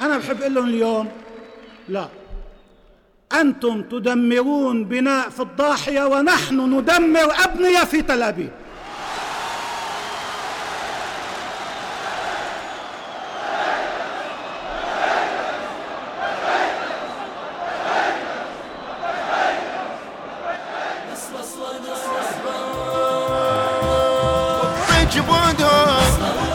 أنا بحب أقول لهم اليوم. لا. أنتم تدمرون بناء في الضاحية ونحن ندمر أبنية في تل أبيب. جبودها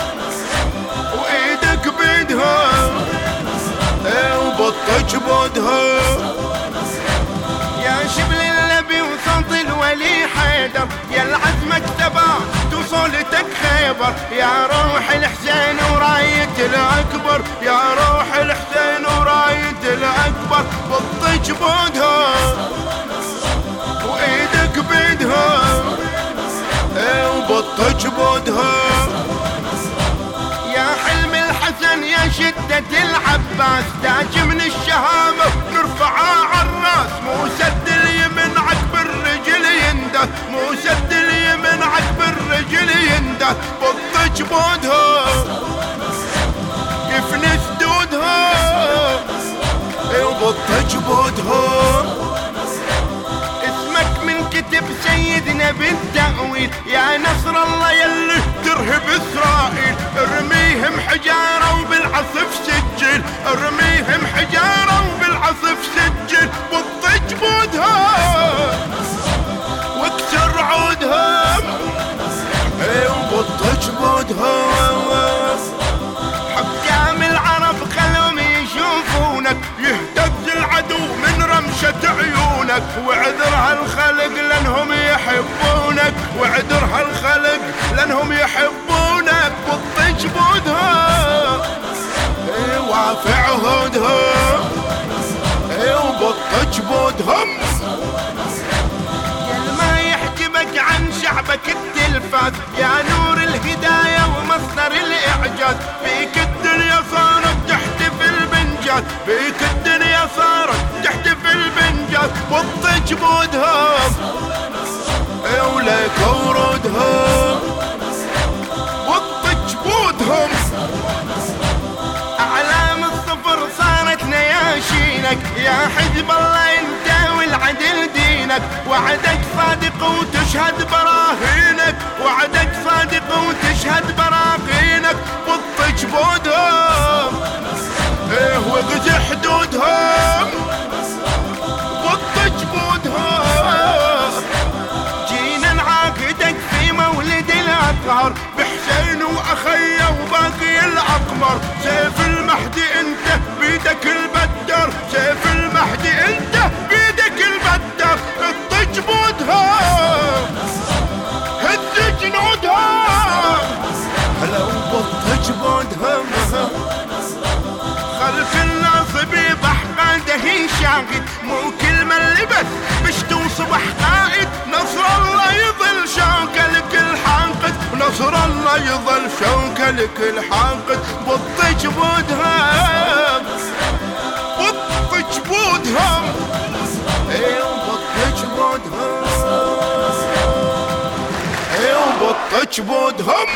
العزم اكتبى توصلتك خيبر يا روح الحسين وراية الأكبر. يا روح الحسين وراية الأكبر. بط جبودها وإيدك بيدها إيه، وبط جبودها يا حلم الحسن يا شدة العباس. تاج من الشهامة ينده بط جبودها يفني سدودها وبط جبودها اسمك من كتب سيدنا بالتأويل. يا نصر الله يلي ترهب إسرائيل. ارميهم حجارة وبالعصف سجل. ارميهم حجارة يشوفونك يهتز العدو من رمشة عيونك. وعذر هالخلق لأنهم يحبونك. وعذر هالخلق لأنهم يحبونك. بط جبودها اي وافع وبط جبودهم ما يحجبك عن شعبك التلفاز يا بنجاز فيك الدنيا صارت تحتفل بنجاز بط جبودهم ولك ورودهم. بط جبودهم أعلام الصفر صارت نياشينك يا حزب الله أنت والعدل دينك وعدك صادق لك الحاقد بط جبودهم بط جبودهم أيوه بط جبودهم أيوه بط جبودهم